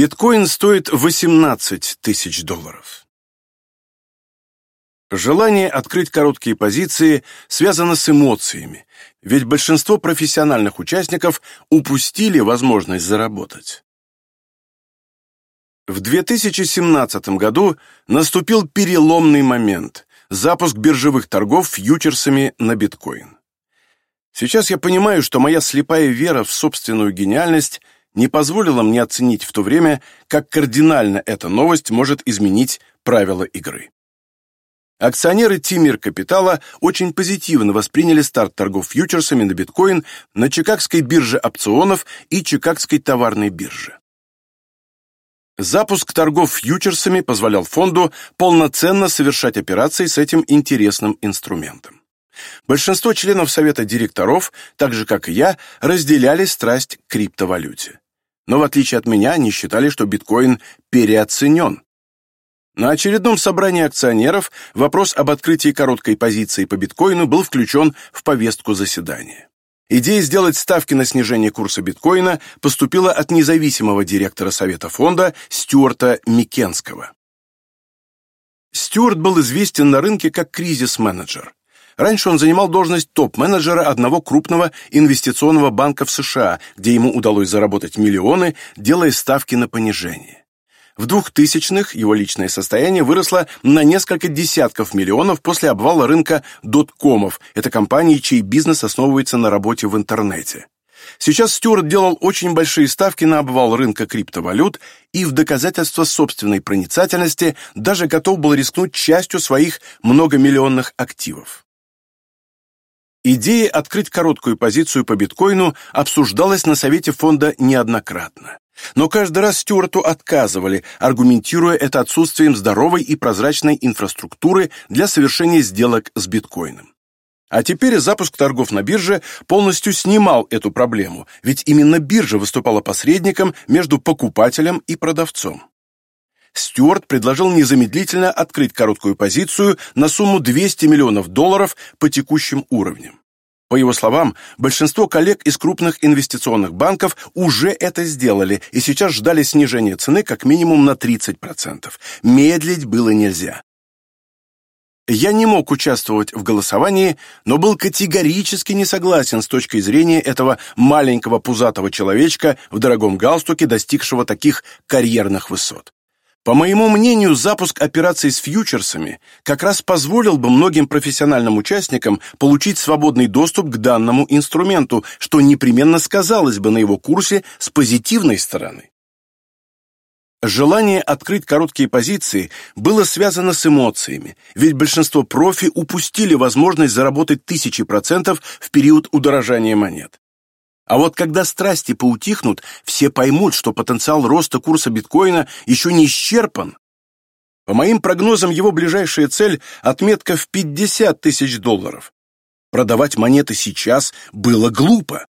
Биткоин стоит 18 тысяч долларов. Желание открыть короткие позиции связано с эмоциями, ведь большинство профессиональных участников упустили возможность заработать. В 2017 году наступил переломный момент – запуск биржевых торгов фьючерсами на биткоин. Сейчас я понимаю, что моя слепая вера в собственную гениальность не позволила мне оценить в то время, как кардинально эта новость может изменить правила игры. Акционеры Тимир Капитала очень позитивно восприняли старт торгов фьючерсами на биткоин на Чикагской бирже опционов и Чикагской товарной бирже. Запуск торгов фьючерсами позволял фонду полноценно совершать операции с этим интересным инструментом. Большинство членов совета директоров, так же как и я, разделяли страсть к криптовалюте. Но в отличие от меня, они считали, что биткоин переоценен. На очередном собрании акционеров вопрос об открытии короткой позиции по биткоину был включен в повестку заседания. Идея сделать ставки на снижение курса биткоина поступила от независимого директора совета фонда Стюарта Микенского. Стюарт был известен на рынке как кризис-менеджер. Раньше он занимал должность топ-менеджера одного крупного инвестиционного банка в США, где ему удалось заработать миллионы, делая ставки на понижение. В 2000-х его личное состояние выросло на несколько десятков миллионов после обвала рынка доткомов. Это компании, чей бизнес основывается на работе в интернете. Сейчас Стюарт делал очень большие ставки на обвал рынка криптовалют и в доказательство собственной проницательности даже готов был рискнуть частью своих многомиллионных активов. Идея открыть короткую позицию по биткоину обсуждалась на совете фонда неоднократно. Но каждый раз Стюарту отказывали, аргументируя это отсутствием здоровой и прозрачной инфраструктуры для совершения сделок с биткоином. А теперь запуск торгов на бирже полностью снимал эту проблему, ведь именно биржа выступала посредником между покупателем и продавцом. Стюарт предложил незамедлительно открыть короткую позицию на сумму 200 миллионов долларов по текущим уровням. По его словам, большинство коллег из крупных инвестиционных банков уже это сделали и сейчас ждали снижения цены как минимум на 30%. Медлить было нельзя. Я не мог участвовать в голосовании, но был категорически не согласен с точки зрения этого маленького пузатого человечка в дорогом галстуке, достигшего таких карьерных высот. По моему мнению, запуск операций с фьючерсами как раз позволил бы многим профессиональным участникам получить свободный доступ к данному инструменту, что непременно сказалось бы на его курсе с позитивной стороны. Желание открыть короткие позиции было связано с эмоциями, ведь большинство профи упустили возможность заработать тысячи процентов в период удорожания монет. А вот когда страсти поутихнут, все поймут, что потенциал роста курса биткоина еще не исчерпан. По моим прогнозам, его ближайшая цель – отметка в 50 тысяч долларов. Продавать монеты сейчас было глупо.